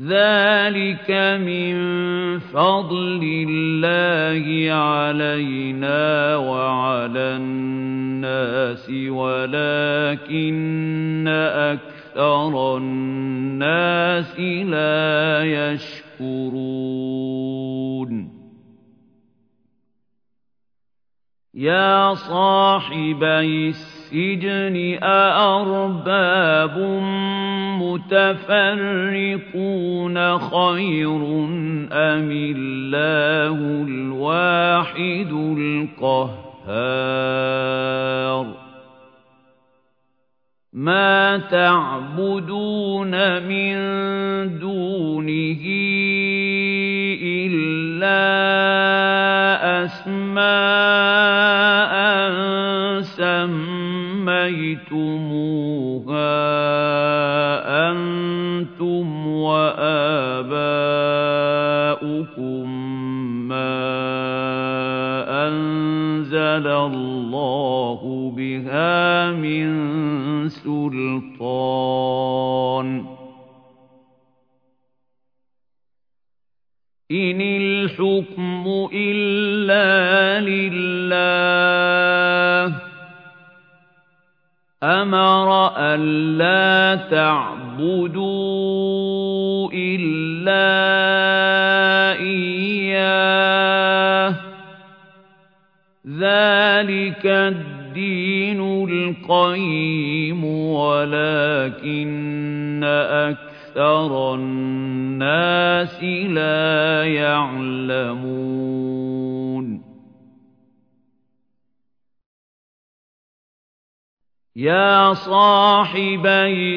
ذَٰلِكَ مِن فَضْلِ اللَّهِ عَلَيْنَا وَعَلَى النَّاسِ وَلَٰكِنَّ أَكْثَرَ النَّاسِ لَا يَشْكُرُونَ يَا صَاحِبَيِ السِّجْنِ أَأَرْبَابٌ مُّتَفَرِّقُونَ خَيْرٌ أَمِ اللَّهُ الْوَاحِدُ الْقَهَّارُ مَا تَعْبُدُونَ مِن دُونِهِ إِلَّا أَسْمَاءً سَمَّيْتُمُوهَا أَنتُمْ وَآبَاؤُكُم مَّا أَنزَلَ اللَّهُ بِهَا مِن سُلْطَانٍ ۚ. إِنِ الْحُكْمُ إِلَّا لِلَّهِ ۚ أَمَرَ أَلَّا تَعْبُدُوا إِيَّاهُ ۚ ذَٰلِكَ الدِّينُ الْقَيِّمُ وَلَٰكِنَّ أَكْثَرَ النَّاسِ لَا يَعْلَمُونَ يَا صَاحِبَيِ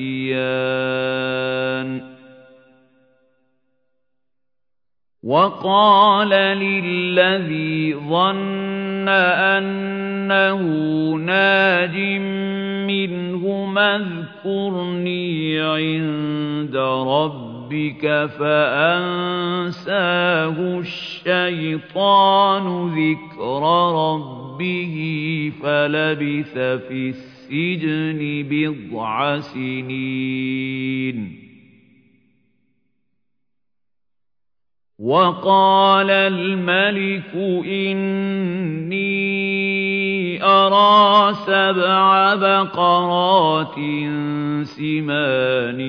تَسْتَفْتِيَانِ وَقَالَ لِلَّذِي ظَنَّ أَنَّهُ نَاجٍ مِّنْهُمَا اذْكُرْنِي عِندَ رَبِّكَ فَأَنسَاهُ الشَّيْطَانُ ذِكْرَ رَبِّهِ فَلَبِثَ فِي السِّجْنِ بِضْعَ سِنِينَ. وَقَالَ الْمَلِكُ إِنِّي أَرَىٰ سَبْعَ بَقَرَاتٍ سِمَانٍ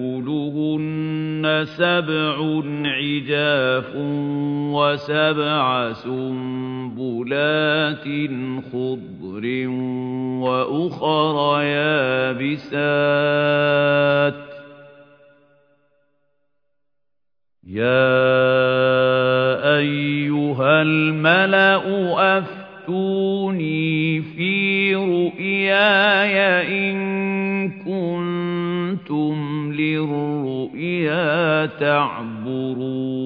يَأْكُلُهُنَّ سَبْعٌ عِجَافٌ وَسَبْعَ سُنبُلَاتٍ خُضْرٍ وَأُخَرَ يَابِسَاتٍ ۖ. يَا أَيُّهَا الْمَلَأُ أَفْتُونِي لِلرُّؤْيَا تَعْبُرُونَ